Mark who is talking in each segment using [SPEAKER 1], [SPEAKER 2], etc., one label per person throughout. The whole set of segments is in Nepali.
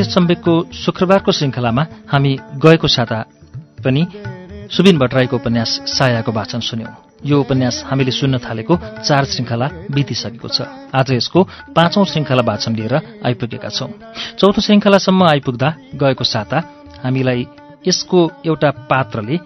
[SPEAKER 1] श्रुति सम्वेकको शुक्रबारको श्रृङ्खलामा हामी गएको साता पनि सुबिन भट्टराईको उपन्यास सायाको वाचन सुन्यौं। यो उपन्यास हामीले सुन्न थालेको चार श्रृङ्खला बितिसकेको छ। आज यसको पाँचौं श्रृङ्खला वाचन लिएर आइपुगेका छौं। चौथो श्रृङ्खलासम्म आइपुग्दा गएको साता हामीलाई यसको एउटा पात्रले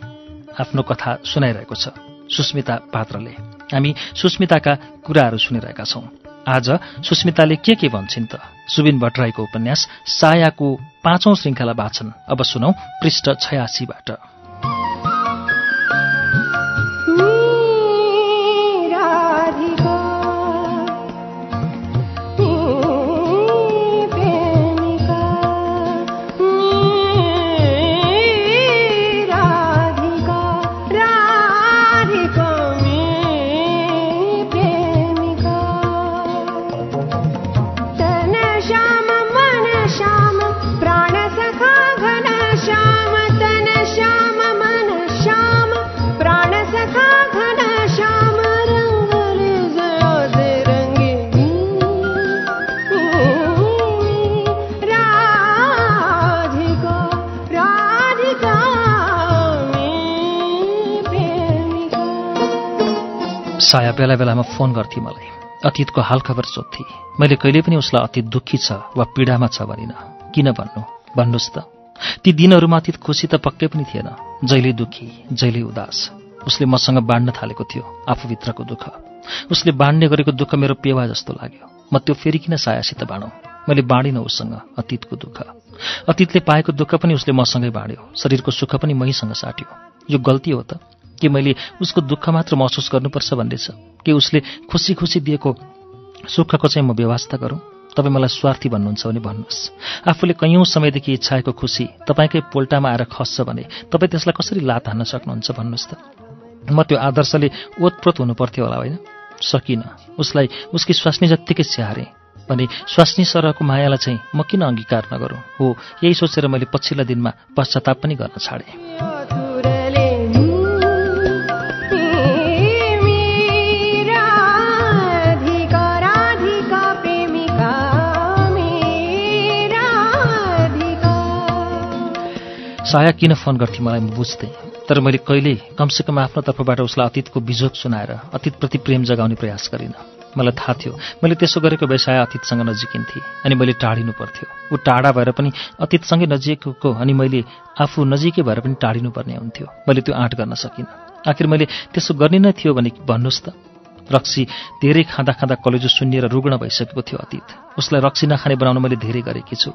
[SPEAKER 1] आफ्नो कथा सुनाइरहेको छ। सुस्मिता पात्रले। हामी सुस्मिताका कुराहरू सुनिरहेका छौं। आज सुस्मिताले के के भन्छन् त? सुबिन भट्टराईको उपन्यास सायाको पाँचौं श्रृङ्खला वाचन। अब सुनौ पृष्ठ छयासीबाट। बेला बेलामा फोन गर्थे मलाई। अतीतको हालखबर सोध्थे मैले कहिले पनि उसलाई अतीत दुःखी छ वा पीडामा छ भनिन। किन भन्नु? भन्नुहोस् त। ती दिनहरूमा अतीत खुसी त पक्कै पनि थिएन। जहिले दुःखी जहिले उदास। उसले मसँग बाँड्न थालेको थियो आफूभित्रको दुःख। उसले बाँड्ने गरेको दुःख मेरो पेवा जस्तो लाग्यो। म त्यो फेरि किन सायासित बाँडौँ? मैले बाँडिनँ उसँग अतीतको दुःख। अतीतले पाएको दुःख पनि उसले मसँगै बाँड्यो। शरीरको सुख पनि मैसँग साट्यो। यो गल्ती हो त। के मैले उसको दुःख मात्र महसुस गर्नुपर्छ भन्ने छ के उसले खुसी खुसी दिएको सुखको चाहिँ म व्यवस्था गरौँ। तपाईँ मलाई स्वार्थी भन्नुहुन्छ भने भन्नुहोस्। आफूले कैयौँ समयदेखि इच्छाएको खुसी तपाईँकै पोल्टामा आएर खस्छ भने तपाईँ त्यसलाई कसरी लात हान्न सक्नुहुन्छ भन्नुहोस् त। म त्यो आदर्शले ओतप्रोत हुनुपर्थ्यो होला होइन? सकिनँ। उसलाई उसकी स्वास्नी जत्तिकै स्याहारेँ भने स्वास्नी सरहको मायालाई चाहिँ म किन अङ्गीकार नगरौँ? हो यही सोचेर मैले पछिल्ला दिनमा पश्चाताप पनि गर्न छाडेँ। साया किन फोन गर्थेँ मलाई म बुझ्थेँ तर मैले कहिल्यै कमसेकम आफ्नो तर्फबाट उसलाई अतीतको बिजोग सुनाएर अतीतप्रति प्रेम जगाउने प्रयास गरिनँ। मलाई थाहा थियो मैले त्यसो गरेको भए साया अतीतसँग नजिकिन्थेँ अनि मैले टाढिनु पर्थ्यो। ऊ टाढा भएर पनि अतीतसँगै नजिकेको अनि मैले आफू नजिकै भएर पनि टाढिनु पर्ने हुन्थ्यो। मैले त्यो आँट गर्न सकिनँ। आखिर मैले त्यसो गर्ने नै थियो भने भन्नुहोस् त। रक्सी धेरै खाँदा खाँदा कलेजो सुन्निएर रुग्ण भइसकेको थियो अतीत। उसलाई रक्सी नखाने बनाउन मैले धेरै गरेकी छु।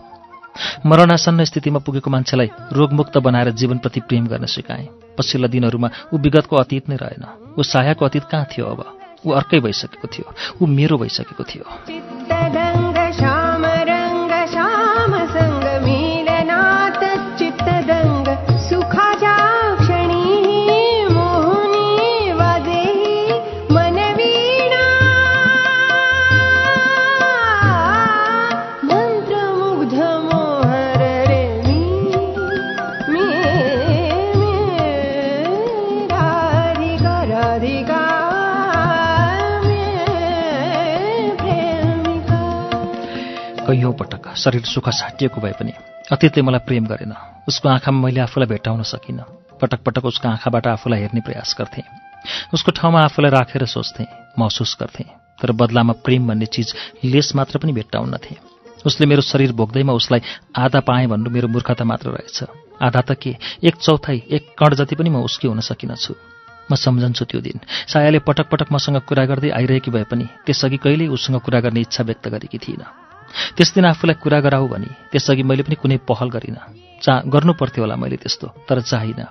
[SPEAKER 1] मरणासन्न स्थितिमा पुगेको मान्छेलाई रोगमुक्त बनाएर जीवनप्रति प्रेम गर्न सिकाएँ। पछिल्ला दिनहरूमा ऊ विगतको अतीत नै रहेन। ऊ सायाको अतीत कहाँ थियो अब? ऊ अर्कै भइसकेको थियो। ऊ मेरो भइसकेको थियो। शरीर सुख साटिएको भए पनि अतीतले मलाई प्रेम गरेन। उसको आँखामा मैले आफूलाई भेटाउन सकिनँ। पटक पटक उसको आँखाबाट आफूलाई हेर्ने प्रयास गर्थेँ। उसको ठाउँमा आफूलाई राखेर सोच्थेँ महसुस गर्थेँ तर बदलामा प्रेम भन्ने चिज लेस मात्र पनि भेट्टाउन्नथेँ उसले मेरो शरीर भोग्दैमा उसलाई आधा पाएँ भन्नु मेरो मूर्खता मात्र रहेछ। आधा त के? एक चौथाइ एक कण जति पनि म उसकी हुन सकिनछु म सम्झन्छु त्यो दिन। सायाले पटक पटक मसँग कुरा गर्दै आइरहेकी भए पनि त्यसअघि कहिल्यै उसँग कुरा गर्ने इच्छा व्यक्त गरेकी थिइनँ। त्यस दिन आफूलाई कुरा गराऊ भने त्यसअघि मैले पनि कुनै पहल गरिनँ। चा गर्नु पर्थ्यो होला मैले त्यस्तो तर चाहिनँ।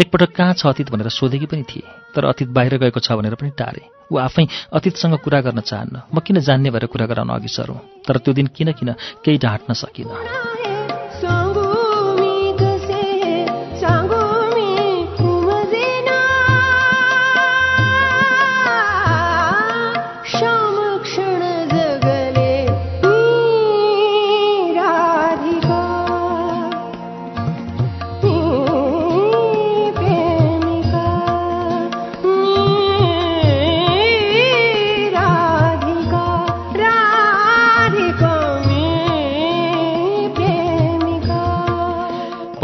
[SPEAKER 1] एकपटक कहाँ छ अतीत भनेर सोधेकी पनि थिए तर अतीत बाहिर गएको छ भनेर पनि टारे। ऊ आफै अतीतसँग कुरा गर्न चाहन्न। म किन जान्ने भएर कुरा गराउन अघि सरौँ तर त्यो दिन किन किन केही ढाँट्न सकिनँ।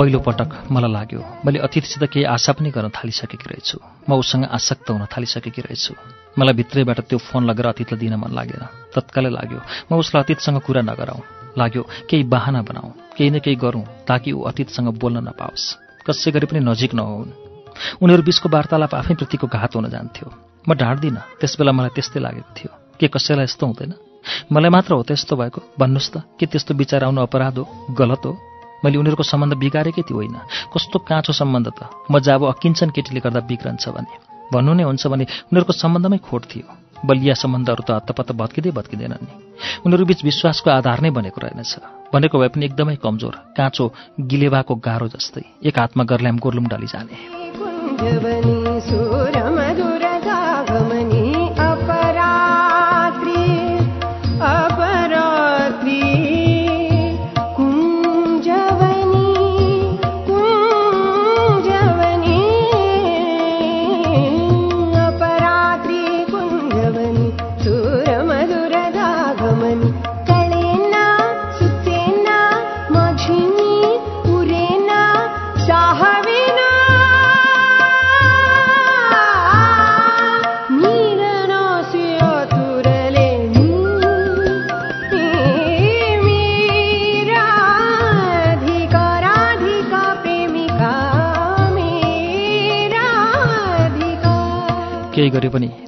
[SPEAKER 1] पहिलो पटक मलाई लाग्यो मैले अतिथिसित केही आशा पनि गर्न थालिसकेकी रहेछु। म उसँग आसक्त हुन थालिसकेकी रहेछु। मलाई भित्रैबाट त्यो फोन लगेर अतीतलाई दिन मन लागेन। तत्कालै लाग्यो म उसलाई अतीतसँग कुरा नगराउँ। लाग्यो केही बाहना बनाऊ केही न केही गरौँ ताकि ऊ अतीतसँग बोल्न नपाओस्। कसै गरी पनि नजिक नहुन्। उनीहरू बिचको वार्तालाप आफैप्रतिको घात हुन जान्थ्यो। म ढाँट्दिनँ त्यसबेला मलाई त्यस्तै लागेको थियो। के कसैलाई यस्तो हुँदैन? मलाई मात्र हो त यस्तो भएको। भन्नुहोस् त के त्यस्तो विचार आउनु अपराध हो गलत हो? मैले उनीहरूको सम्बन्ध बिगारेकै थियो होइन। कस्तो काँचो सम्बन्ध त। म जब अकिन्छन् केटीले गर्दा बिग्रन्छ भने। भन्नु नै हुन्छ भने उनीहरूको सम्बन्धमै खोट थियो। बलिया सम्बन्धहरू त हत्तपत्त भत्किँदै भत्किँदैनन् नि। उनीहरू बिच विश्वासको आधार नै बनेको रहेनछ। बनेको भए पनि एकदमै कमजोर काँचो गिलेवाको गाह्रो जस्तै। एक हातमा गर्ल्याम गोर्लुम डाली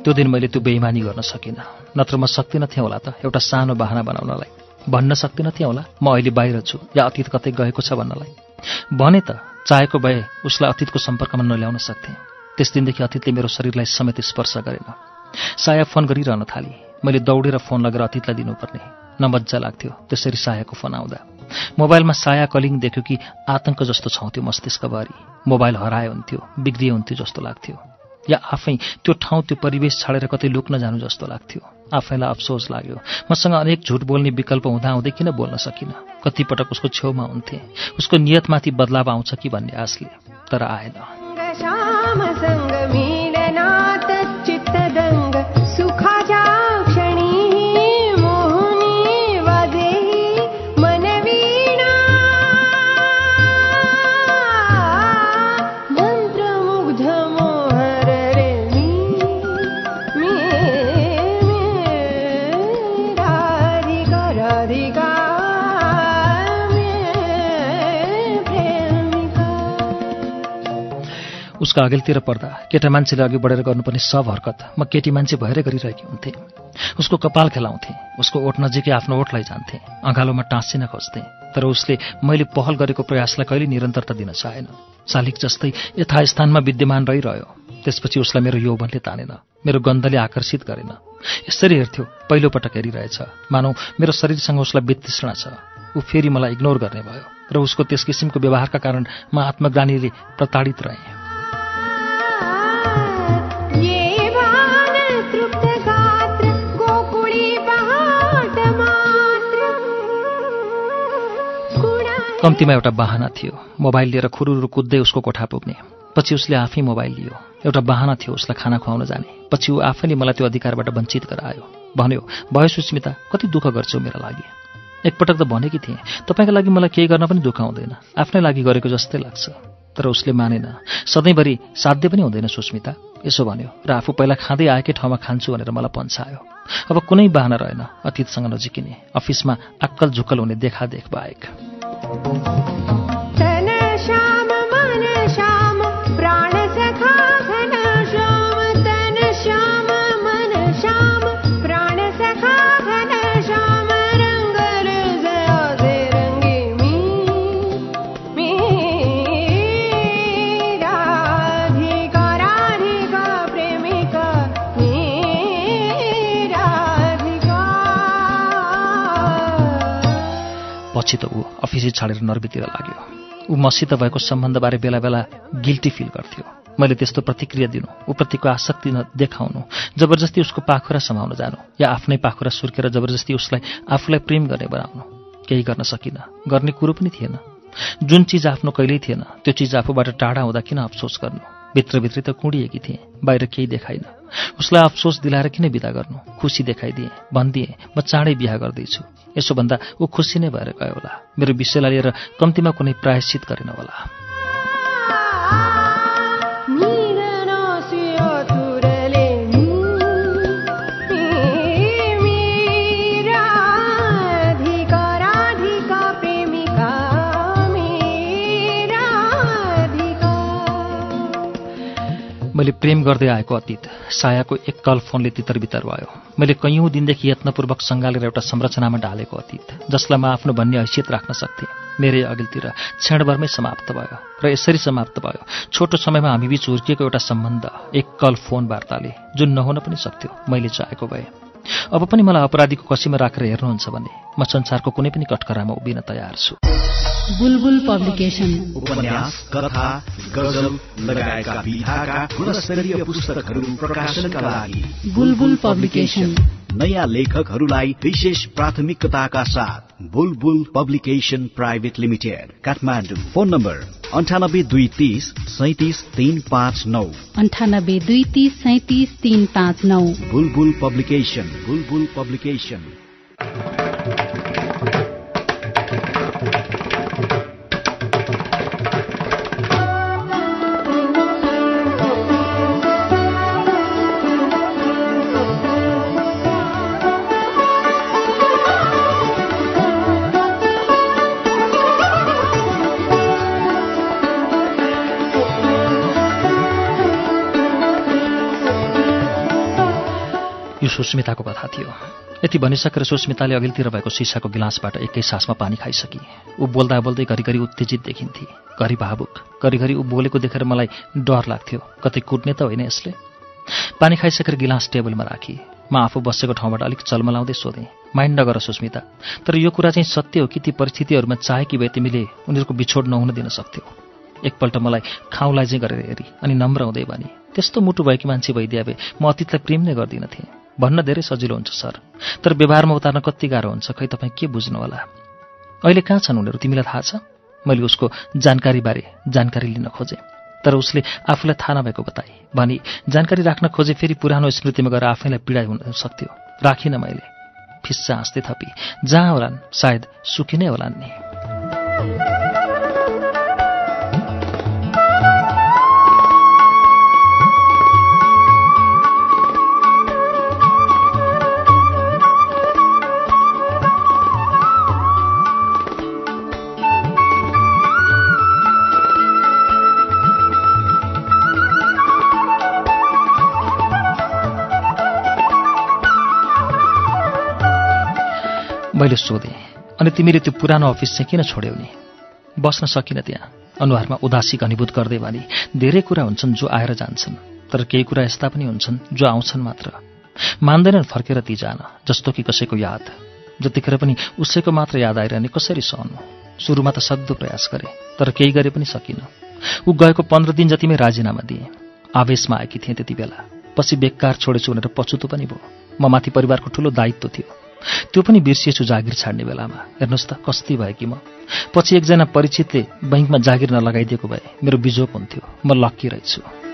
[SPEAKER 1] त्यो दिन मैले त्यो बेइमानी गर्न सकिनँ। नत्र म सक्दिनँ थिएँ होला त एउटा सानो बाहना बनाउनलाई। भन्न सक्दिनँ थिएँ होला म अहिले बाहिर छु या अतीत कतै गएको छ भन्नलाई। भने त चाहेको भए उसलाई अतीतको सम्पर्कमा नल्याउन सक्थेँ। त्यस दिनदेखि अतीतले मेरो शरीरलाई समेत स्पर्श गरेन। साया फोन गरिरहन थाली। मैले दौडेर फोन लगेर अतीतलाई दिनुपर्ने। नमज्जा लाग्थ्यो त्यसरी सायाको फोन आउँदा। मोबाइलमा साया कलिङ देख्यो कि आतंक जस्तो छाउँथ्यो मस्तिष्कभरि मोबाइल हराए हुन्थ्यो बिग्रिए हुन्थ्यो जस्तो लाग्थ्यो। या आफै त्यो ठाउँ त्यो परिवेश छाडेर कतै लुक्न जानु जस्तो लाग्थ्यो। आफैलाई अफसोस लाग्यो। मसँग अनेक झुट बोल्ने विकल्प हुँदाहुँदै किन बोल्न सकिनँ? कतिपटक उसको छेउमा हुन्थे। उसको नियतमाथि बदलाव आउँछ कि भन्ने आशले तर आएन। उसका अघिल्तिर पर्दा केटा मान्छेले अघि बढेर गर्नुपर्ने सब हरकत म केटी मान्छे भएरै गरिरहेकी हुन्थेँ। उसको कपाल खेलाउँथेँ उसको ओठ नजिकै आफ्नो ओठ लैजान्थेँ अँगालोमा टाँसिन खोज्थेँ तर उसले मैले पहल गरेको प्रयासलाई कहिले निरन्तरता दिन चाहेन। शालिक जस्तै यथास्थानमा विद्यमान रहिरह्यो त्यसपछि उसलाई मेरो यौवनले तानेन मेरो गन्धले आकर्षित गरेन। यसरी हेर्थ्यो पहिलोपटक हेरिरहेछ। मानौ मेरो शरीरसँग उसलाई वितृष्णा छ। ऊ फेरि मलाई इग्नोर गर्ने भयो र उसको त्यस किसिमको व्यवहारका कारण म आत्मग्लानीले प्रताडित रहेँ। कम्तीमा एउटा बाहना थियो। मोबाइल लिएर खुरुरु कुद्दै उसको कोठा पुग्ने। पछि उसले आफै मोबाइल लियो। एउटा बाहना थियो उसलाई खाना खुवाउन जाने। पछि ऊ आफैले मलाई त्यो अधिकारबाट वञ्चित गरायो। भन्यो भयो सुस्मिता कति दुःख गर्छौ मेरा लागि। एकपटक त भनेकी थिएँ तपाईँका लागि मलाई केही गर्न पनि दुःख हुँदैन। आफ्नै लागि गरेको जस्तै लाग्छ। तर उसले मानेन सधैँभरि साध्य पनि हुँदैन सुस्मिता। यसो भन्यो र आफू पहिला खाँदै आएकै ठाउँमा खान्छु भनेर मलाई पन्छायो। अब कुनै बाहना रहेन अतीतसँग नजिकिने। अफिसमा अक्कल झुक्कल हुने देखादेख बाहेक।
[SPEAKER 2] तन
[SPEAKER 1] पछि त ऊ अफिसै छाडेर नर्बीतिर लाग्यो। ऊ मसित भएको सम्बन्धबारे बेला बेला गिल्टी फिल गर्थ्यो। मैले त्यस्तो प्रतिक्रिया दिनु ऊप्रतिको आसक्ति न देखाउनु जबरजस्ती उसको पाखुरा समाउन जानु या आफ्नै पाखुरा सुर्केर जबरजस्ती उसलाई आफूलाई प्रेम गर्ने बनाउनु केही गर्न सकिनँ। गर्ने कुरो पनि थिएन। जुन चिज आफ्नो कहिल्यै थिएन त्यो चिज आफूबाट टाढा हुँदा किन अफसोस गर्नु? भित्रभित्रै त कुँडिएकी थिएँ बाहिर केही देखाइन। उसलाई अफसोस दिलाएर किन विदा गर्नु? खुसी देखाइदिएँ भनिदिएँ म चाँडै बिहा गर्दैछु। यसो भन्दा ऊ खुसी नै भएर गयो होला। मेरो विषयलाई लिएर कम्तीमा कुनै प्रायश्चित गरेन होला। मैले प्रेम गर्दै आएको अतीत। सायाको एक कल फोनले तितरबितर भयो। मैले कैयौँ दिनदेखि यत्नपूर्वक सङ्घालेर एउटा संरचनामा ढालेको अतीत जसलाई म आफ्नो भन्ने हैसियत राख्न सक्थेँ। मेरै अघिल्तिर क्षणभरमै समाप्त भयो र यसरी समाप्त भयो। छोटो समयमा हामी बीच हुर्किएको एउटा सम्बन्ध एक कल फोन वार्ताले जुन नहुन पनि सक्थ्यो मैले चाहेको भए। अब पनि मलाई अपराधीको कसीमा राखेर हेर्नुहुन्छ भने म संसारको कुनै पनि कटकरामा उभिन तयार छु।
[SPEAKER 3] बुलबुल पब्लिकेशन
[SPEAKER 4] उपन्यास कथा गजल लगायतका विधाका गुणस्तरीय पुस्तकहरू प्रकाशनका लागि।
[SPEAKER 3] बुलबुल पब्लिकेशन
[SPEAKER 4] नयाँ लेखकहरूलाई विशेष प्राथमिकताका साथ Bulbul publication private limited Kathmandu. Phone number अन्ठानब्बे दुई तिस सैतिस तिन पाँच नौ।
[SPEAKER 3] अन्ठानब्बे दुई तिस सैतिस तिन पाँच नौ।
[SPEAKER 4] बुलबुल पब्लिकेशन बुलबुल पब्लिकेशन।
[SPEAKER 1] सुस्मिताको कथा थियो। यति भनिसकेर सुस्मिताले अघिल्तिर भएको सिसाको गिलासबाट एकै सासमा पानी खाइसकी। ऊ बोल्दा बोल्दै घरिघरि उत्तेजित देखिन्थे। घरि भावुक घरिघरि ऊ बोलेको देखेर मलाई डर लाग्थ्यो। कतै कुट्ने त होइन यसले। पानी खाइसकेर गिलास टेबलमा राखी। म आफू बसेको ठाउँबाट अलिक चलमलाउँदै सोधेँ माइन्ड नगर सुस्मिता तर यो कुरा चाहिँ सत्य हो कि ती परिस्थितिहरूमा चाहेकी भए तिमीले उनीहरूको बिछोड नहुन दिन सक्थ्यौ? एकपल्ट मलाई खाउँलाई चाहिँ गरेर हेरी अनि नम्र हुँदै भने त्यस्तो मुटु भएकी मान्छे भइदिए भए म अतीतलाई प्रेम नै गर्दिनथेँ भन्न धेरै सजिलो हुन्छ सर। तर व्यवहारमा उतार्न कति गाह्रो हुन्छ खै तपाईँ के बुझ्नु होला अहिले कहाँ छन् उनीहरू? तिमीलाई थाहा छ? मैले उसको जानकारीबारे जानकारी लिन खोजेँ। तर उसले आफूलाई थाहा नभएको बताए। भनी जानकारी राख्न खोजे फेरि पुरानो स्मृतिमा गएर आफैलाई पीडा हुन सक्थ्यो। राखिनँ मैले। फिस्सा हाँस्दै थपी। जहाँ होलान् सायद सुखी नै होलान् नि। मैले सोधेँ अनि तिमीले त्यो पुरानो अफिस चाहिँ किन छोड्यौ नि? बस्न सकिनँ त्यहाँ। अनुहारमा उदासी घनीभूत गर्दै भने धेरै कुरा हुन्छन् जो आएर जान्छन् तर केही कुरा यस्ता पनि हुन्छन् जो आउँछन् मात्र। मान्दैनन् फर्केर ती जान जस्तो कि कसैको याद। जतिखेर पनि उसैको मात्र याद आइरहने कसरी सहनु? सुरुमा त सक्दो प्रयास गरे तर केही गरे पनि सकिनँ। ऊ गएको पन्ध्र दिन जतिमै राजीनामा दिएँ। आवेशमा आएकी थिएँ त्यति बेला। पछि बेकार छोडेछु भनेर पछुतो पनि भयो। म माथि परिवारको ठुलो दायित्व थियो। त्यो पनि बिर्सिएछु जागिर छाड्ने बेलामा। हेर्नुहोस् त कस्ती भयो कि म। पछि एकजना परिचितले बैङ्कमा जागिर नलगाइदिएको भए मेरो बिजोक हुन्थ्यो। म लक्की रहेछु।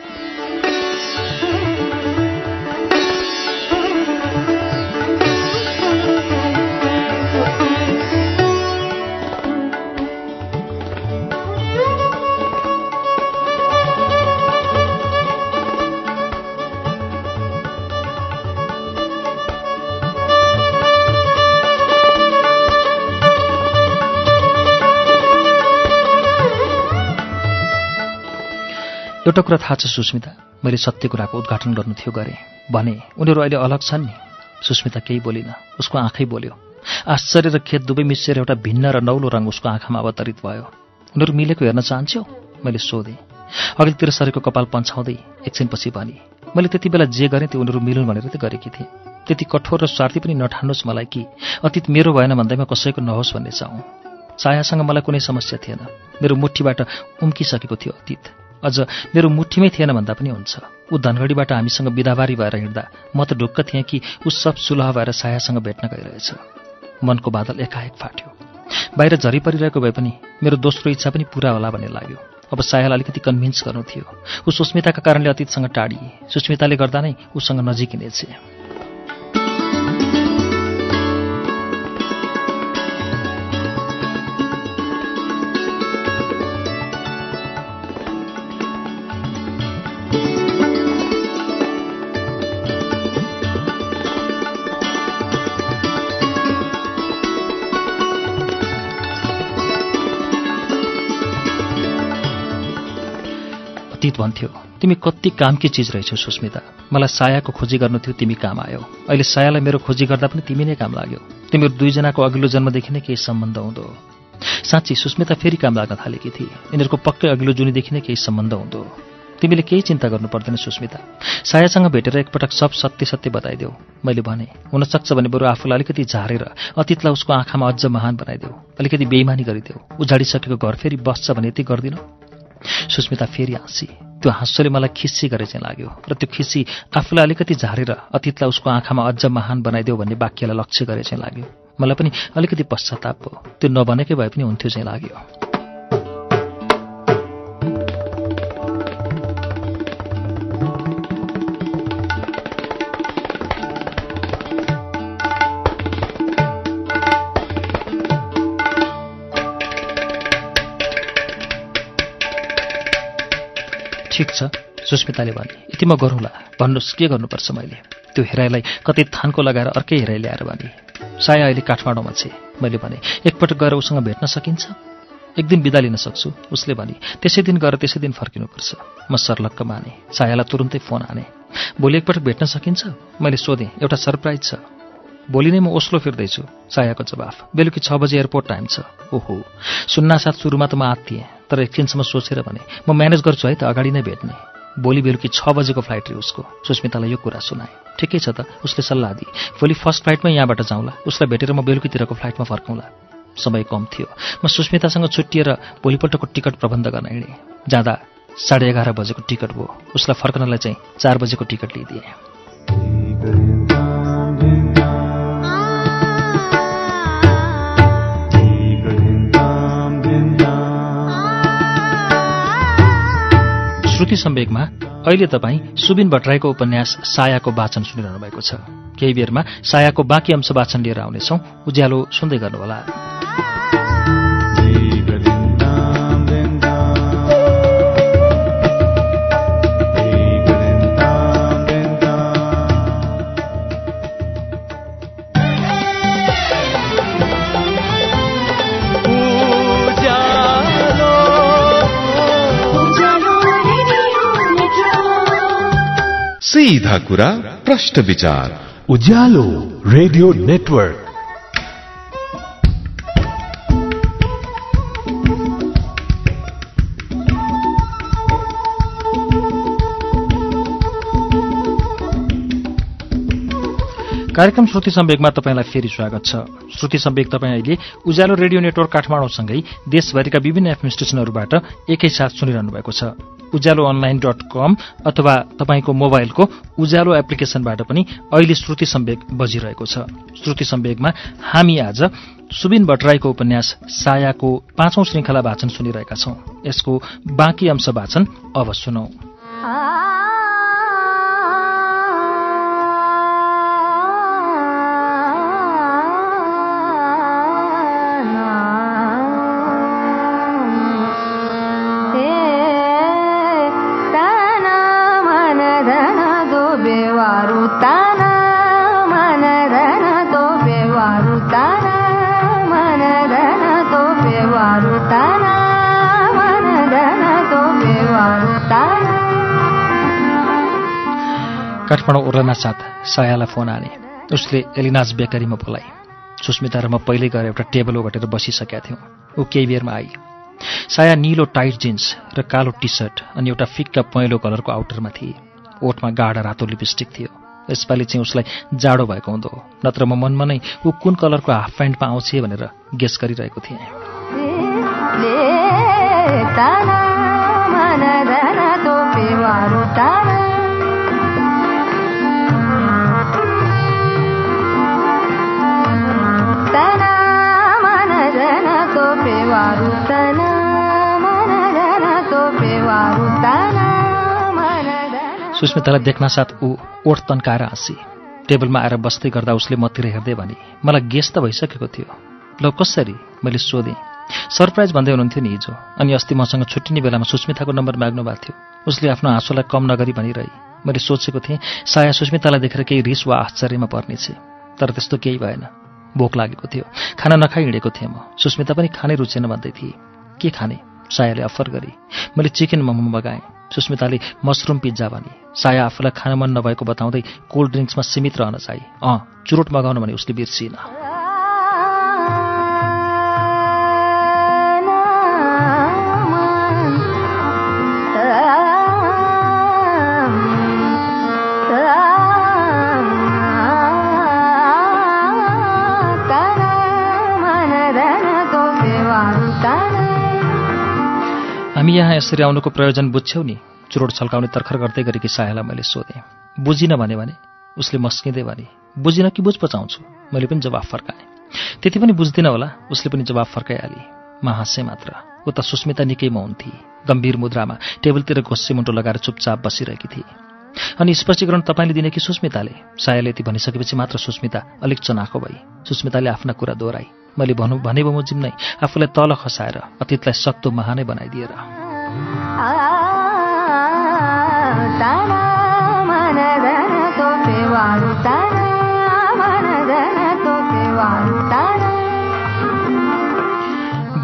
[SPEAKER 1] एउटा कुरा थाहा छ सुस्मिता। मैले सत्य कुराको उद्घाटन गर्नु थियो गरेँ। भने उनीहरू अहिले अलग छन् नि? सुस्मिता केही बोलिन। उसको आँखै बोल्यो। आश्चर्य र खेत दुवै मिसिएर एउटा भिन्न र नौलो रङ उसको आँखामा अवतरित भयो। उनीहरू मिलेको हेर्न चाहन्छौ? मैले सोधेँ। अघिल्तिर सरेको कपाल पन्छाउँदै एकछिनपछि भने मैले त्यति बेला जे गरेँ त्यो उनीहरू मिलुन् भनेर त गरेकी थिएँ। त्यति कठोर र स्वार्थी पनि नठान्नुहोस् मलाई कि अतीत मेरो भएन भन्दैमा कसैको नहोस् भन्ने चाहँ। सायासँग मलाई कुनै समस्या थिएन। मेरो मुठीबाट उम्किसकेको थियो अतीत। अझ मेरो मुठीमै थिएन भन्दा पनि हुन्छ। ऊ धनगढीबाट हामीसँग बिदाबारी भएर हिँड्दा म त ढुक्क थिएँ कि ऊ सब सुलह भएर सायासँग भेट्न गइरहेछ। मनको बादल एकाएक फाट्यो। बाहिर झरी परिरहेको भए पनि मेरो दोस्रो इच्छा पनि पुरा होला भन्ने लाग्यो। अब सायालाई अलिकति कन्भिन्स गर्नु थियो। ऊ सुस्मिताका कारणले अतीतसँग टाढिए सुस्मिताले गर्दा नै उसँग नजिकिनेछ अतीत भन्थ्यो तिमी कति कामकी चिज रहेछौ सुस्मिता। मलाई सायाको खोजी गर्नु थियो तिमी काम आयो। अहिले सायालाई मेरो खोजी गर्दा पनि तिमी नै काम लाग्यो। तिमीहरू दुईजनाको अघिल्लो जन्मदेखि नै केही सम्बन्ध हुँदो। साँच्ची सुस्मिता फेरि काम लाग्न थालेकी थिए यिनीहरूको पक्कै अघिल्लो जुनीदेखि नै केही सम्बन्ध हुँदो। तिमीले केही चिन्ता गर्नु पर्दैन सुस्मिता। सायासँग भेटेर एकपटक सब सत्य सत्य बताइदेऊ। मैले भने हुनसक्छ भने बरु आफूलाई अलिकति झारेर अतीतलाई उसको आँखामा अझ महान बनाइदेऊ। अलिकति बेइमानी गरिदेऊ। उजाडिसकेको घर फेरि बस्छ भने यति गर्दिनौ? सुस्मिता फेरि हाँसी। त्यो हाँसोले मलाई खिस्सी गरे चाहिँ लाग्यो। र त्यो खिस्सी आफूलाई अलिकति झारेर अतीतलाई उसको आँखामा अझ महान बनाइदेऊ भन्ने वाक्यलाई लक्ष्य गरे चाहिँ लाग्यो। मलाई पनि अलिकति पश्चाताप भयो। त्यो नबनेकै भए पनि हुन्थ्यो चाहिँ लाग्यो। ठिक छ सुस्मिताले भने। यति म गरौँला। भन्नुहोस् के गर्नुपर्छ मैले? त्यो हेराइलाई कतै थानको लगाएर अर्कै हेराइ ल्याएर भने। साया अहिले काठमाडौँमा छे मैले भने। एकपटक गएर उसँग भेट्न सकिन्छ? एक दिन बिदा लिन सक्छु उसले भने। त्यसै दिन गएर त्यसै दिन फर्किनुपर्छ। म सर्लक्क माने। सायालाई तुरुन्तै फोन हाने। भोलि एकपटक भेट्न सकिन्छ? मैले सोधेँ एउटा सरप्राइज छ। भोलि नै म ओस्लो फिर्दैछु सायाको जवाफ। बेलुकी छ बजे एयरपोर्ट टाइम छ। ओहो। सुन्नासाथ सुरुमा त म आत्तिएँ। तर एकछिनसम्म सोचेर भने म म्यानेज गर्छु है त अगाडि नै भेट्ने। भोलि बेलुकी छ बजेको फ्लाइट रे उसको। सुस्मितालाई यो कुरा सुनाए। ठिकै छ त उसले सल्लाह दिए। भोलि फर्स्ट फ्लाइटमै यहाँबाट जाउँला। उसलाई भेटेर म बेलुकीतिरको फ्लाइटमा फर्काउँला। समय कम थियो। म सुस्मितासँग छुट्टिएर भोलिपल्टको टिकट प्रबन्ध गर्न हिँडेँ। जाँदा साढे एघार बजेको टिकट भयो उसलाई फर्कनलाई चाहिँ चार बजेको टिकट लिइदिएँ। श्रुति सम्वेकमा अहिले तपाईँ सुबिन भट्टराईको उपन्यास सायाको वाचन सुनिरहनु भएको छ। केही बेरमा सायाको बाँकी अंश वाचन लिएर आउनेछौ। उज्यालो सुन्दै गर्नुहोला।
[SPEAKER 5] सीधा कुरा प्रश्न विचार।
[SPEAKER 6] उज्यालो रेडियो नेटवर्क।
[SPEAKER 1] कार्यक्रम श्रुति सम्वेकमा तपाईँलाई फेरि स्वागत छ। श्रुति सम्वेक तपाईँ अहिले उज्यालो रेडियो नेटवर्क काठमाडौँसँगै देशभरिका विभिन्न एफएम एकैसाथ सुनिरहनु भएको छ। उज्यालो अनलाइन डट कम अथवा तपाईँको मोबाइलको उज्यालो एप्लिकेशनबाट पनि अहिले श्रुति सम्वेक बजिरहेको छ। श्रुति सम्वेकमा हामी आज सुबिन भट्टराईको उपन्यास सायाको पाँचौं श्रृङ्खला वाचन सुनिरहेका छौं। यसको बाँकी अंश वाचन अब सुनौ। काठमाडौँ उर्लना साथ सायालाई फोन हाने उसले एलिनाज बेकरीमा बोलाए। सुस्मिता र म पहिल्यै गएर एउटा टेबल ओगटेर बसिसकेका थियौँ। ऊ केही बेरमा आई साया निलो टाइट जिन्स र कालो टी सर्ट अनि एउटा फिक्का पहेँलो कलरको आउटरमा थिए। ओठमा गाढा रातो लिपस्टिक थियो। यसपालि चाहिँ उसलाई जाडो भएको हुँदो नत्र म मनमा नै ऊ कुन कलरको हाफ प्यान्टमा आउँछ भनेर गेस गरिरहेको थिएँ। सुस्मितालाई देख्न साथ ऊ ओठ तन्काएर हाँसी टेबलमा आएर बस्दै गर्दा उसले मतिर हेर्दै भने मलाई गेस त भइसकेको थियो। ल कसरी? मैले सोधेँ। सरप्राइज भन्दै हुनुहुन्थ्यो नि हिजो। अनि अस्ति मसँग छुट्टिने बेलामा सुस्मिताको नम्बर माग्नु भएको थियो। उसले आफ्नो हाँसोलाई कम नगरी भनिरहे। मैले सोचेको थिएँ साया सुस्मितालाई देखेर केही रिस वा आश्चर्यमा पर्नेछ। तर त्यस्तो केही भएन। भोक लागेको थियो। खाना नखाइ हिँडेको थिएँ म। सुस्मिता पनि खानै रुचेन भन्दै थिए। के खाने? सायाले अफर गरी। मैले चिकन मोमो मगाएँ। सुस्मिताले मसरुम पिज्जा भने। साया आफूलाई खान मन नभएको बताउँदै कोल्ड ड्रिङ्क्समा सीमित रहन चाहे। अँ चुरोट मगाउन भने उसले बिर्सिएन। हामी यहाँ यसरी आउनुको प्रयोजन बुझ्छौ नि। चुरोट छल्काउने तर्खर गर्दै गरेकी सायालाई मैले सोधेँ। बुझिनँ भने उसले मस्किँदै भने बुझिन कि बुझ पचाउँछु? मैले पनि जवाफ फर्काएँ। त्यति पनि बुझ्दिनँ होला उसले पनि जवाफ फर्काइहाले। म हाँसेँ मात्र उता सुस्मिता निकै मौन थिए। गम्भीर मुद्रामा टेबलतिर घोस्से मुन्टो लगाएर चुपचाप बसिरहेकी थिए। अनि स्पष्टीकरण तपाईँले दिने कि सुस्मिताले? सायाले यति भनिसकेपछि मात्र सुस्मिता अलिक चनाखो भई सुस्मिताले आफ्ना कुरा दोहोऱ्याई। मैले भनौँ भने बमोजिम नै आफूलाई तल खसाएर अतीतलाई सक्दो महानै बनाइदिएर।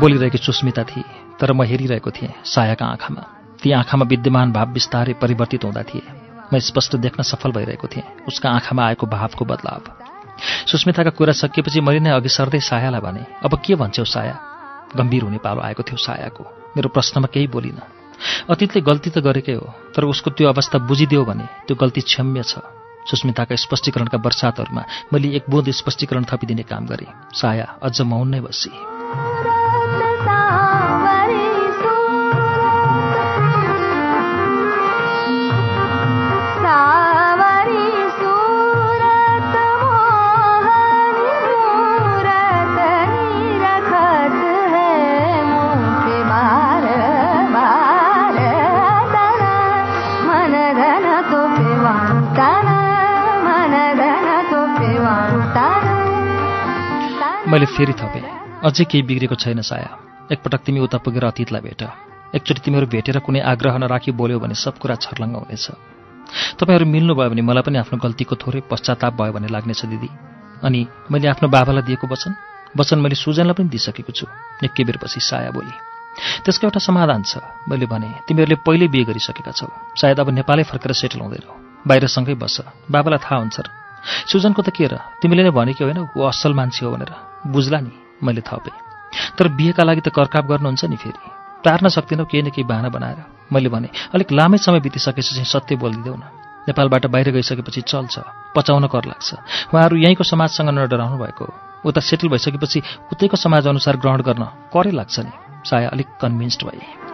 [SPEAKER 1] बोलिरहेकी सुस्मिता थिए तर म हेरिरहेको थिएँ सायाका आँखामा। ती आँखामा विद्यमान भाव बिस्तारै परिवर्तित हुँदा थिए। म स्पष्ट देख्न सफल भइरहेको थिएँ। उसका आँखामा आएको भावको बदलाव। सुस्मिताका कुरा सकिएपछि मैले नै अघि सर्दै सायालाई भने अब के भन्छौ साया? गम्भीर हुने पालो आएको थियो सायाको। मेरो प्रश्नमा केही बोलिनँ। अतीतले गल्ती त गरेकै हो तर उसको त्यो अवस्था बुझिदियो भने त्यो गल्ती क्षम्य छ। सुस्मिताका स्पष्टीकरणका वर्षातहरूमा मैले एक बुँद स्पष्टीकरण थपिदिने काम गरेँ। साया अझ मौन नै बसी। मैले फेरि थपेँ। अझै केही बिग्रेको छैन साया। एकपटक तिमी उता पुगेर अतीतलाई भेट। एकचोटि तिमीहरू भेटेर कुनै आग्रह नराखी बोल्यो भने सब कुरा छर्लङ्ग हुनेछ। तपाईँहरू मिल्नुभयो भने मलाई पनि आफ्नो गल्तीको थोरै पश्चाताप भयो भने लाग्नेछ दिदी। अनि मैले आफ्नो बाबालाई दिएको वचन? वचन मैले सुजनलाई पनि दिइसकेको छु। निकै बेरपछि साया बोली त्यसको एउटा समाधान छ। मैले भने तिमीहरूले पहिले बिहे गरिसकेका छौ। सायद अब नेपालै फर्केर सेटल हुँदैनौ। बाहिरसँगै बस। बाबालाई थाहा हुन्छ सुजनको त के र? तिमीले नै भने कि होइन ऊ असल मान्छे हो भनेर। बुझ्ला नि मैले थपेँ। तर बिहेका लागि त करकाप गर्नुहुन्छ नि फेरि। टार्न सक्दिनौ केही न केही बाहना बनाएर। मैले भने अलिक लामै समय बितिसकेपछि चाहिँ सत्य बोलिदिँदैौ न। नेपालबाट बाहिर गइसकेपछि चल्छ पचाउन कर लाग्छ। उहाँहरू यहीँको समाजसँग नडराउनु भएको हो। उता सेटल भइसकेपछि उतैको समाज अनुसार ग्रहण गर्न करै लाग्छ नि। साया अलिक कन्भिन्स्ड भए।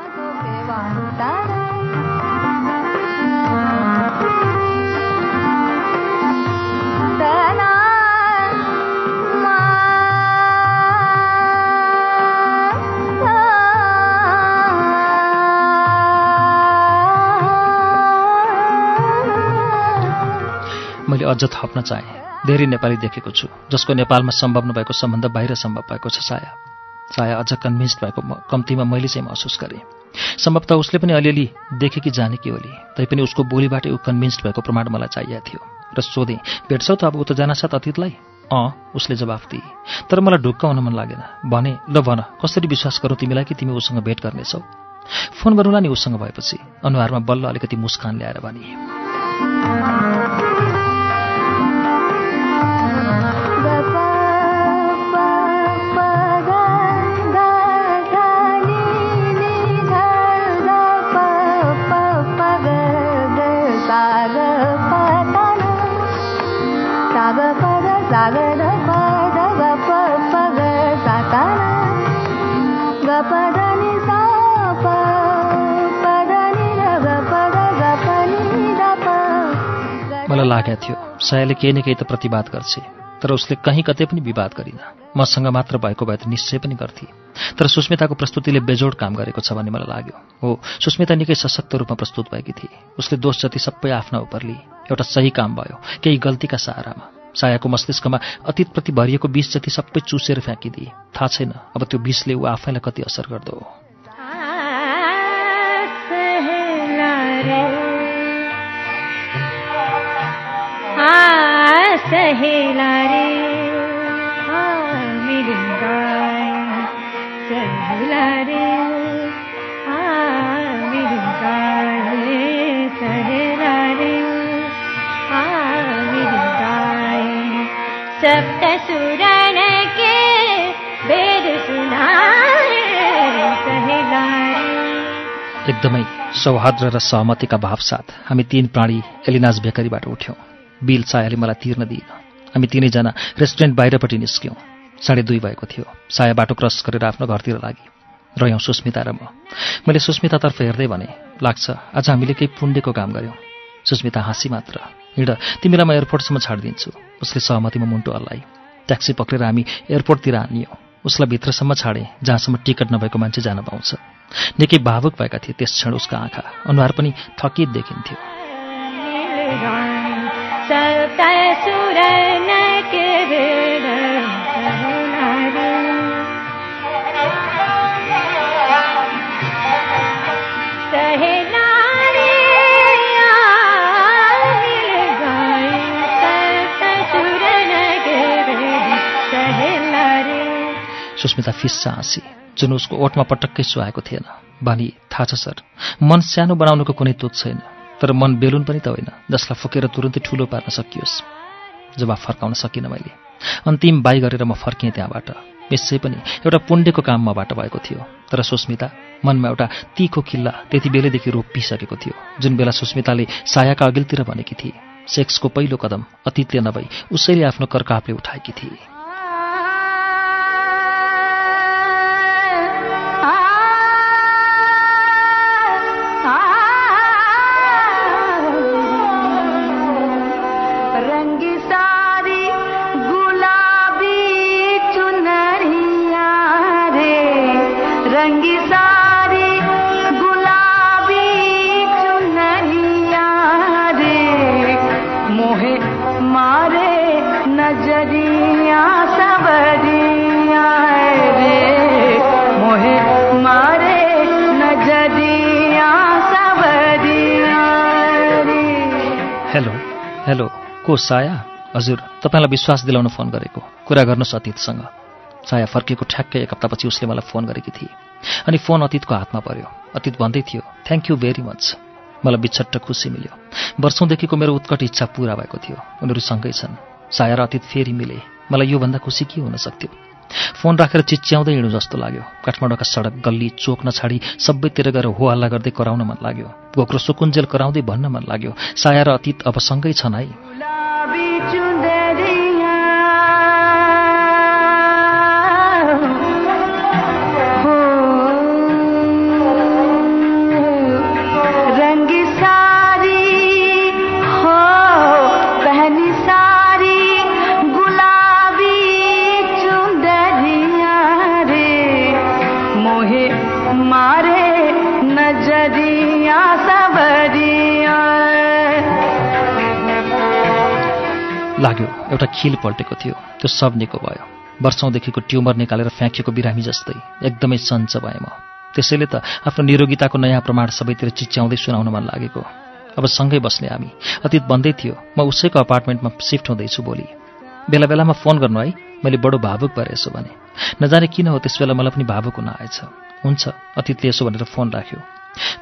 [SPEAKER 1] मैले अझ थप्न चाहेँ। धेरै नेपाली देखेको छु जसको नेपालमा सम्भव नभएको सम्बन्ध बाहिर सम्भव भएको छ साया। साया अझ कन्भिन्स्ड भएको कम्तीमा मैले चाहिँ महसुस गरेँ। सम्भवतः उसले पनि अलिअलि देखे कि जाने कि होली तैपनि उसको बोलीबाटै ऊ कन्भिन्स्ड भएको प्रमाण मलाई चाहिएको थियो। र सोधेँ भेट्छौ त अब उता जानासाथ अतीतलाई? अँ उसले जवाफ दिए। तर मलाई ढुक्क हुन मन लागेन। भने ल भन कसरी विश्वास गरौँ तिमीलाई कि तिमी उसँग भेट गर्नेछौ? फोन गरौँला नि उसँग भएपछि। अनुहारमा बल्ल अलिकति मुस्कान ल्याएर भने लागेको थियो। सायाले केही न केही त प्रतिवाद गर्छे तर उसले कहीँ कतै पनि विवाद गरिन। मसँग मात्र भएको भए त निश्चय पनि गर्थे। तर सुस्मिताको प्रस्तुतिले बेजोड काम गरेको छ भन्ने मलाई लाग्यो। हो सुस्मिता निकै सशक्त रूपमा प्रस्तुत भएकी थिए। उसले दोष जति सबै आफ्ना लिए एउटा सही काम भयो केही गल्तीका सहारामा। सायाको मस्तिष्कमा अतीतप्रति भरिएको विष जति सबै चुसेर फ्याँकिदिए। थाहा छैन अब त्यो विषले ऊ आफैलाई कति असर गर्दो हो।
[SPEAKER 2] सहला रे मेरी गाय सहेला रे सप्त सुरन के वेद सहेला
[SPEAKER 1] एकदमै सौहार्द्र र सहमतिका भावसाथ हामी तीन प्राणी एलिनाज बेकरीबाट उठ्यौँ। बिल सायाले मलाई तिर्न दिइन हामी तिनैजना रेस्टुरेन्ट बाहिरपट्टि निस्क्यौँ। साढे दुई भएको थियो। साया बाटो क्रस गरेर आफ्नो घरतिर लागि रह्यौँ सुस्मिता र म। मैले सुस्मितातर्फ हेर्दै भने लाग्छ। आज हामीले केही पुण्यको काम गऱ्यौँ सुस्मिता हाँसी मात्र। हिँड। तिमीलाई म एयरपोर्टसम्म छाडिदिन्छु। उसले सहमतिमा मुन्टो हल्लाई। ट्याक्सी पक्रेर हामी एयरपोर्टतिर हानियौँ। उसलाई भित्रसम्म छाडे जहाँसम्म टिकट नभएको मान्छे जान पाउँछ। निकै भावुक भएका थिए त्यस क्षण उसका आँखा। अनुहार पनि थकित देखिन्थ्यो। सुस्मिता फिस्सा हाँसी जुन उसको ओठमा पटक्कै सुहाएको थिएन। बानी थाहा छ सर। मन सानो बनाउनुको कुनै तुक छैन। तर मन बेलुन पनि त होइन जसलाई फुकेर तुरन्तै ठुलो पार्न सकियोस्। जवाफ फर्काउन सकिनँ मैले। अन्तिम बाई गरेर म फर्किएँ त्यहाँबाट। यसै पनि एउटा पुण्यको काम मबाट भएको थियो। तर सुस्मिता मनमा एउटा तिखो किल्ला त्यति बेलैदेखि रोपिसकेको थियो जुन बेला सुस्मिताले सायाका अघिल्तिर भनेकी थिए सेक्सको पहिलो कदम अतीतले नभई उसैले आफ्नो कर्कापले उठाएकी थिए साया हजुर तपाईँलाई विश्वास दिलाउन फोन गरेको। कुरा गर्नुहोस् अतीतसँग। साया फर्किएको ठ्याक्कै एक हप्तापछि उसले मलाई फोन गरेकी थिए। अनि फोन अतीतको हातमा पर्यो। अतीत भन्दै थियो थ्याङ्क यू भेरी मच मलाई बिछट्ट खुसी मिल्यो। वर्षौँदेखिको मेरो उत्कट इच्छा पुरा भएको थियो। उनीहरू सँगै छन्। साया र अतीत फेरि मिले। मलाई योभन्दा खुसी के हुन सक्थ्यो? फोन राखेर चिच्याउँदै हिँडौँ जस्तो लाग्यो। काठमाडौँका सडक गल्ली चोक नछाडी सबैतिर गएर हो हल्ला गर्दै कराउन मन लाग्यो। घोक्रो सुकुन्जेल कराउँदै भन्न मन लाग्यो। साया र अतीत अब सँगै छन् है। लाग्यो एउटा खिल पल्टेको थियो। त्यो सब निको भयो। वर्षौँदेखिको ट्युमर निकालेर फ्याँकिएको बिरामी जस्तै। एकदमै सन्च भएँ म। त्यसैले त आफ्नो निरोगिताको नयाँ प्रमाण सबैतिर चिच्याउँदै सुनाउन मन लागेको। अब सँगै बस्ने हामी। अतीत भन्दै थियो। म उसैको अपार्टमेन्टमा सिफ्ट हुँदैछु भोलि। बेला बेलामा फोन गर्नु है। मैले बडो भावुक भएर यसो भने। नजाने किन हो त्यस बेला मलाई पनि भावुक हुन आएछ। हुन्छ अतीतले यसो भनेर फोन राख्यो।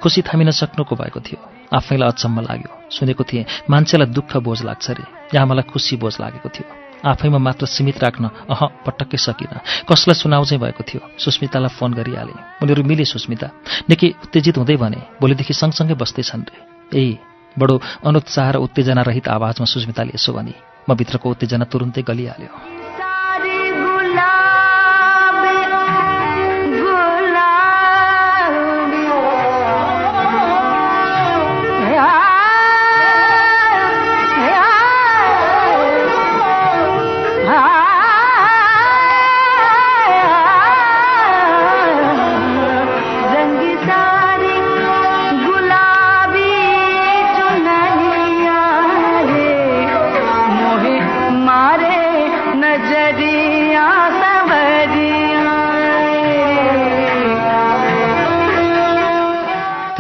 [SPEAKER 1] खुसी थामिन सक्नुको भएको थियो। आफैलाई अचम्म लाग्यो। सुनेको थिएँ मान्छेलाई दुःख बोझ लाग्छ रे। यहाँ मलाई खुसी बोझ लागेको थियो। आफैमा मात्र सीमित राख्न अह पटक्कै सकिनँ। कसलाई सुनाउ चाहिँ भएको थियो? सुस्मितालाई फोन गरिहालेँ। उनीहरू मिले सुस्मिता। निकै उत्तेजित हुँदै भने भोलिदेखि सँगसँगै बस्दैछन् रे। ए बडो अनुत्साह र उत्तेजना रहित आवाजमा सुस्मिताले यसो भने म भित्रको उत्तेजना तुरुन्तै गलिहाल्यो।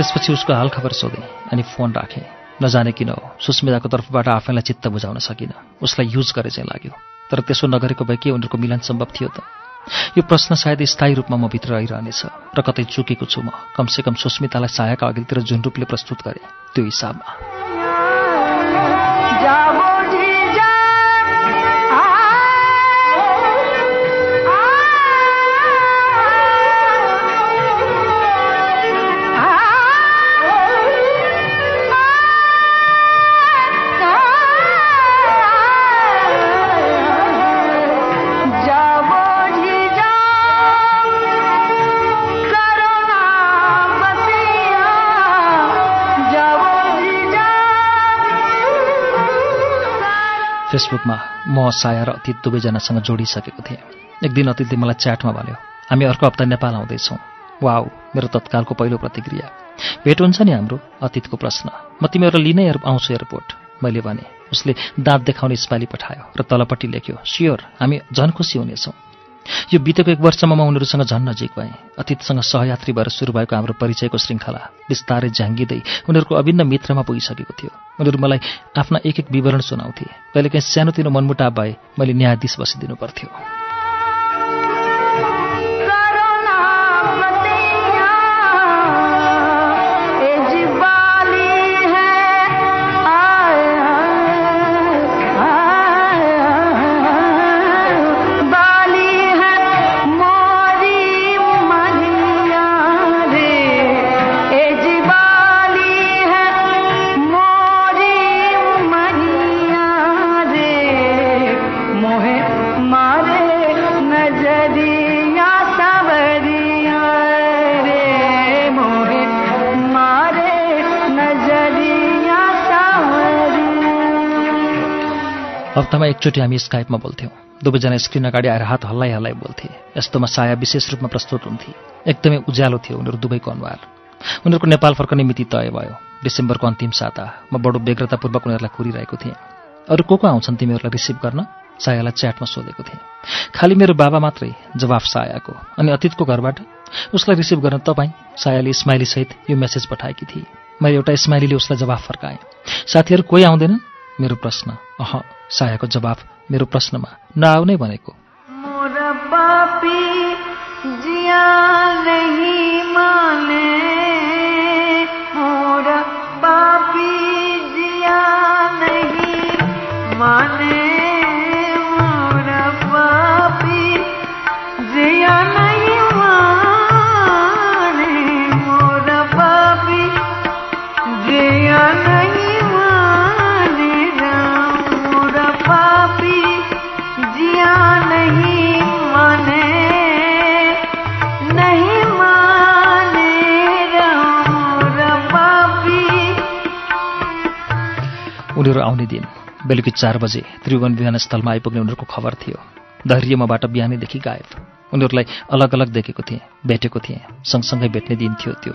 [SPEAKER 1] त्यसपछि उसको हालखबर सोधेँ अनि फोन राखेँ। नजाने किन हो? सुस्मिताको तर्फबाट आफैलाई चित्त बुझाउन सकिनँ। उसलाई युज गरे चाहिँ लाग्यो। तर त्यसो नगरेको भए के उनीहरूको मिलन सम्भव थियो त? यो प्रश्न सायद स्थायी रूपमा म भित्र रहिरहनेछ र कतै चुकेको छु म। कमसेकम सुस्मितालाई सायाका अघिल्तिर जुन रूपले प्रस्तुत गरे। त्यो हिसाबमा। फेसबुकमा म साया र अतीत दुवैजनासँग जोडिसकेको थिएँ। एक दिन अतीतले मलाई च्याटमा भन्यो हामी अर्को हप्ता नेपाल आउँदैछौँ। वाउ मेरो तत्कालको पहिलो प्रतिक्रिया। भेट हुन्छ नि हाम्रो अतीतको प्रश्न। म तिमीहरू लिनै आउँछु एयरपोर्ट मैले भने। उसले दाँत देखाउने स्माइली पठायो र तलपट्टि लेख्यो स्योर हामी झन् खुसी हुनेछौँ। यो बितेको एक वर्षमा म उनीहरूसँग झन् नजिक भएँ। अतीतसँग सहयात्री भएर सुरु भएको हाम्रो परिचयको श्रृङ्खला बिस्तारै झ्याङ्गिँदै उनीहरूको अभिन्न मित्रमा पुगिसकेको थियो। उनीहरू मलाई आफ्ना एक एक विवरण सुनाउँथे। कहिलेकाहीँ सानोतिनो मनमुटाव भए मैले न्यायाधीश बसिदिनु पर्थ्यो। हप्तामा एकचोटि हामी स्काइपमा बोल्थ्यौँ। दुवैजना स्क्रिन अगाडि आएर हात हल्लाइ हल्लाइ बोल्थे। यस्तोमा साया विशेष रूपमा प्रस्तुत हुन्थे। एकदमै उज्यालो थियो उनीहरू दुवैको अनुहार। उनीहरूको नेपाल फर्कने मिति तय भयो। डिसेम्बरको अन्तिम साता। म बडो व्यग्रतापूर्वक उनीहरूलाई कुरिरहेको थिएँ। अरू को को आउँछन् तिमीहरूलाई रिसिभ गर्न? सायालाई च्याटमा सोधेको थिएँ। खालि मेरो बाबा मात्रै जवाफ सायाको। अनि अतीतको घरबाट? उसलाई रिसिभ गर्न तपाईँ सायाले स्माइलीसहित यो मेसेज पठाएकी थिए। मैले एउटा स्माइलीले उसलाई जवाफ फर्काएँ। साथीहरू कोही आउँदैनन्? मेरो प्रश्न। अह सायाको जवाफ मेरो प्रश्नमा नआउनै भनेको। आउने दिन बेलुकी चार बजे त्रिभुवन विमानस्थलमा आइपुग्ने उनीहरूको खबर थियो। धैर्य मबाट बिहानैदेखि गायब। उनीहरूलाई अलग अलग देखेको थिएँ भेटेको थिएँ सँगसँगै भेट्ने दिन थियो त्यो।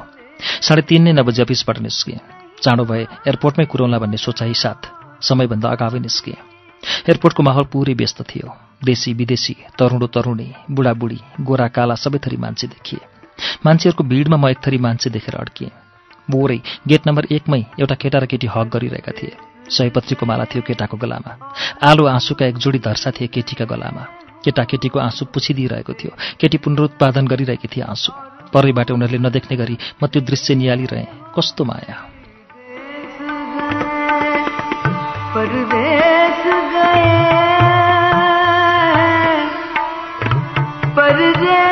[SPEAKER 1] साढे तिन नै नबजे अफिसबाट निस्किएँ। चाँडो भए एयरपोर्टमै कुरौँला भन्ने सोचाइ साथ समयभन्दा अगावै निस्किएँ। एयरपोर्टको माहौल पुरै व्यस्त थियो। देशी विदेशी तरुणो तरुणी बुढाबुढी गोरा काला सबै थरी मान्छे देखिए। मान्छेहरूको भिडमा म एक थरी मान्छे देखेर अड्किएँ। बोरै गेट नम्बर एकमै एउटा केटा र केटी हक गरिरहेका थिए। सयपत्रीको माला थियो केटाको गलामा। आलो आँसुका एक जोडी धर्सा थिए केटीका गलामा। केटाकेटीको आँसु पुछिदिइरहेको थियो। केटी पुनरुत्पादन गरिरहेकी थिए आँसु। परैबाट उनीहरूले नदेख्ने गरी म त्यो दृश्य निहालिरहेँ। कस्तो माया।
[SPEAKER 2] परदेस गए।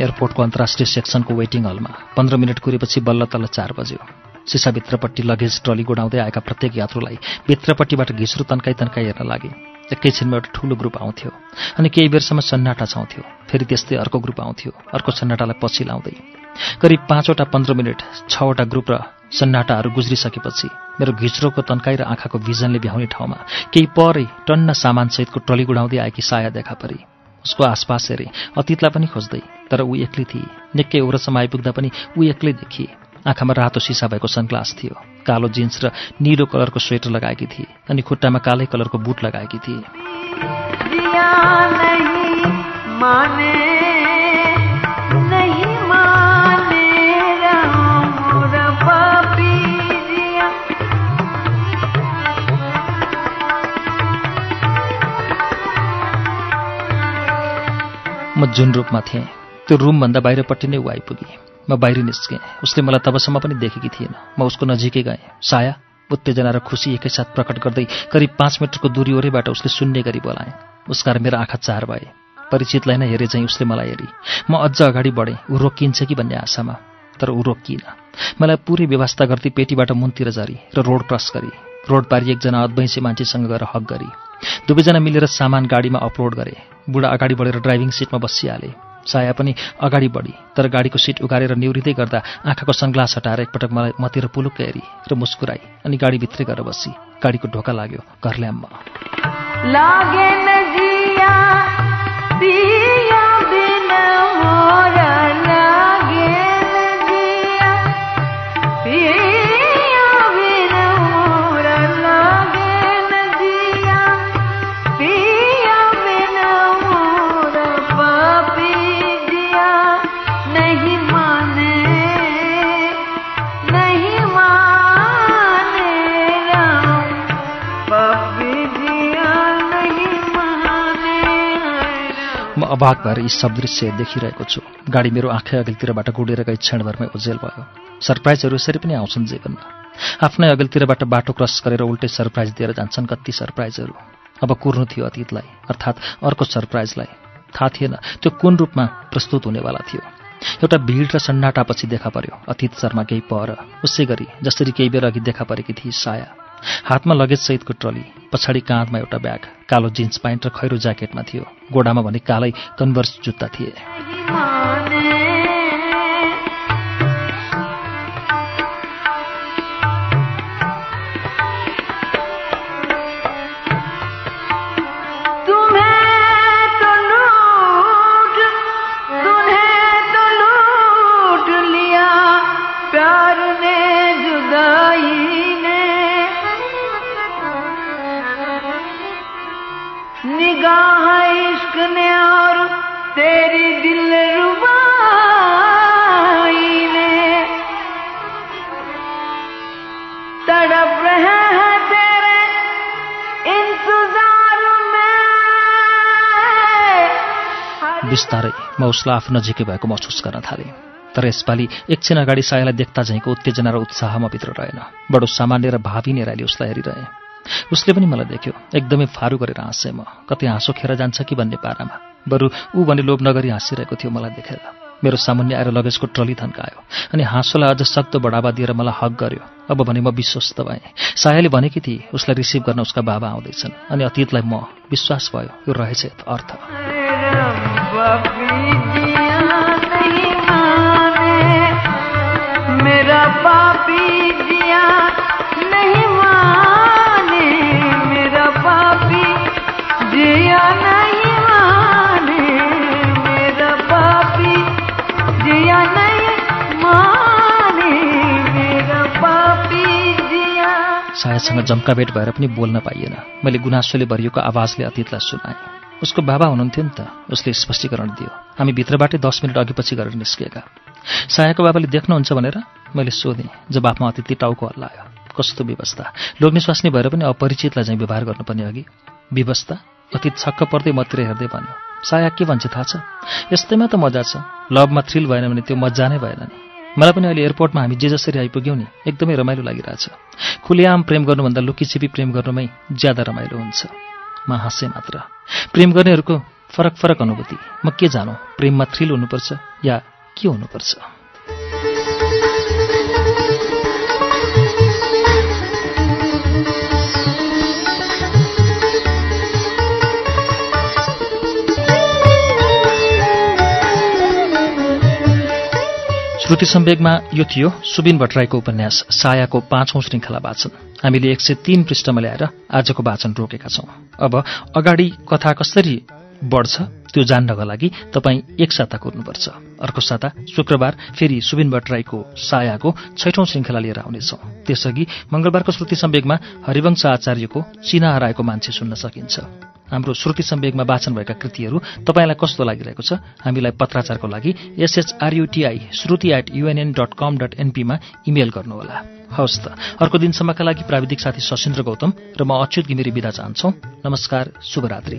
[SPEAKER 1] एयरपोर्टको अन्तर्राष्ट्रिय सेक्सनको वेटिङ हलमा पन्ध्र मिनट कुरेपछि बल्ल तल्ल चार बज्यो। सिसाभित्रपट्टि लगेज ट्रली गोडाउँदै आएका प्रत्येक यात्रुलाई भित्रपट्टिबाट घिस्रो तन्काई तन्काई हेर्न लागे। एकैछिनमा एउटा ठुलो ग्रुप आउँथ्यो अनि केही बेरसम्म सन्नाटा छाउँथ्यो। फेरि त्यस्तै अर्को ग्रुप आउँथ्यो। अर्को सन्नाटालाई पछि लाउँदै। करिब पाँचवटा पन्ध्र मिनट छवटा ग्रुप र सन्नाटाहरू गुज्रिसकेपछि मेरो घिच्रोको तन्काई र आँखाको भिजनले भ्याउने ठाउँमा केही परै टन्न सामानसहितको ट्रली गुडाउँदै आएकी साया देखा परी। उसको आसपास हेरे। अतीतलाई पनि खोज्दै तर ऊ एक्लै थिए। निकै औरसम्म आइपुग्दा पनि ऊ एक्लै देखिए। आँखामा रातो सिसा भएको सनग्लास थियो। कालो जिन्स र निलो कलरको स्वेटर लगाएकी थिए अनि खुट्टामा कालै कलरको बुट लगाएकी थिए। म जुन रूपमा थिएँ त्यो रुमभन्दा बाहिरपट्टि नै ऊ आइपुगी। म बाहिर निस्केँ। उसले मलाई तबसम्म पनि देखेकी थिएन। म उसको नजिकै गएँ। साया उत्तेजना र खुसी एकैसाथ प्रकट गर्दै करिब पाँच मिटरको दूरी ओरैबाट उसले सुन्ने गरी बोलाएँ। उसकार मेरो आँखा चार भए। परिचितलाई नै हेरे चाहिँ उसले मलाई हेरी। म अझ अगाडि बढेँ। ऊ रोकिन्छ कि भन्ने आशामा तर ऊ रोकिन मलाई पुरै व्यवस्था गर्दै पेटीबाट मुनतिर झरी र रोड क्रस गरी। रोड पारी एकजना अद्वैंसी मान्छेसँग गएर हक गरी। दुवैजना मिलेर सामान गाडीमा अपलोड गरे। बुढा अगाडि बढेर ड्राइभिङ सिटमा बसिहाले। साया पनि अगाडि बढी तर गाडीको सिट उगारेर निहुरिँदै गर्दा आँखाको सनग्लास हटाएर एकपटक मलाई मतिर पुलुक्क हेरी र मुस्कुराई अनि गाडीभित्रै गएर बसी। गाडीको ढोका लाग्यो घर अभाग भएर यी सब दृश्य देखिरहेको छु। गाडी मेरो आँखै अघिल्तिरबाट गुडेर गई क्षणभरमै उजेल भयो। सरप्राइजहरू यसरी पनि आउँछन् जीवनमा। आफ्नै अघिल्तिरबाट बाटो क्रस गरेर उल्टै सरप्राइज दिएर जान्छन् कति सरप्राइजहरू। अब कुर्नु थियो अतीतलाई अर्थात् अर्को सरप्राइजलाई। थाहा थिएन त्यो कुन रूपमा प्रस्तुत हुनेवाला थियो। एउटा भिड र सन्नाटापछि देखा पर्यो। अतीत शर्मा केही पर उसै गरी जसरी केही बेर अघि देखा परेकी थिए साया। हातमा लगेजसहितको ट्रली पछाडि काँधमा एउटा ब्याग कालो जिन्स प्यान्ट र खैरो ज्याकेटमा थियो। गोडामा भने कालै कन्भर्स जुत्ता थिए।
[SPEAKER 2] निगाह इश्क ने और तेरी दिल रुबाई ने। तड़प रहे हैं तेरे इंतजार में।
[SPEAKER 1] बिस्तारै म उसलाई आफू नजिकै भएको महसुस गर्न थालेँ। तर यसपालि एकछिन अगाडि सायालाई देख्दा झैँको उत्तेजना र उत्साह म भित्र रहेन। बडो सामान्य र भावी उसलाई हेरिरहे। उसले पनि मलाई देख्यो। एकदमै फारू गरेर हाँसेँ म। कतै हाँसो खेर जान्छ कि भन्ने पारामा? बरु ऊ भने लोभ नगरी हाँसिरहेको थियो मलाई देखेर। मेरो सामुन्य आएर लगेजको ट्रली थन्कायो अनि हाँसोलाई अझ सक्दो बढावा दिएर मलाई हक गर्यो। अब भने म विश्वस्त भएँ। सायाले भनेकी थिए उसलाई रिसिभ गर्न उसका बाबा आउँदैछन् अनि अतीतलाई म। विश्वास भयो यो रहेछ अर्थ सायासँग जम्का भेट भएर पनि बोल्न पाइएन। मैले गुनासोले भरिएको आवाजले अतीतलाई सुनाएँ। उसको बाबा हुनुहुन्थ्यो नि त उसले स्पष्टीकरण दियो। हामी भित्रबाटै दस मिनट अघिपछि गरेर निस्किएका सायाको बाबाले देख्नुहुन्छ भनेर मैले सोधेँ जवाफमा अतिथि टाउको हल्लायो कस्तो व्यवस्था? लोग्ने स्वास्नी भएर पनि अपरिचितलाई चाहिँ व्यवहार गर्नुपर्ने अघि? व्यवस्था? अतीत छक्क पर्दै मतिर हेर्दै भन्यो साया के भन्छ थाहा छ? यस्तैमा त मजा छ। लभमा थ्रिल भएन भने त्यो मजा नै भएन नि। मलाई पनि अहिले एयरपोर्टमा हामी जे जसरी आइपुग्यौँ नि एकदमै रमाइलो लागिरहेछ। खुलेआम प्रेम गर्नुभन्दा लुकीछिपी प्रेम गर्नुमै ज्यादा रमाइलो हुन्छ। म हाँसेँ मात्र। प्रेम गर्नेहरूको फरक फरक अनुभूति। म के जानु? प्रेममा थ्रिल हुनुपर्छ या के हुनुपर्छ? श्रुति सम्वेगमा यो थियो सुबिन भट्टराईको उपन्यास सायाको पाँचौं श्रृङ्खला वाचन। हामीले एक सय तीन पृष्ठमा ल्याएर आजको वाचन रोकेका छौं। अब अगाडि कथा कसरी बढ्छ? त्यो जान्नका लागि तपाईँ एक साता कुर्नुपर्छ अर्को साता शुक्रबार फेरि सुबिन भट्टराईको सायाको छैठौं श्रृङ्खला लिएर आउनेछौं। त्यसअघि मंगलबारको श्रुति सम्वेगमा हरिवंश आचार्यको चिना हराएको मान्छे सुन्न सकिन्छ। हाम्रो श्रुति सम्वेगमा वाचन भएका कृतिहरू तपाईँलाई कस्तो लागिरहेको छ हामीलाई पत्राचारको लागि S H R U T I Shruti at UNN dot com dot एनपीमा email गर्नुहोला। हवस् त। अर्को दिनसम्मका लागि प्राविधिक साथी सशिन्द्र गौतम र म अच्युत घिमिरे विदा चाहन्छौ। नमस्कार शुभरात्रि।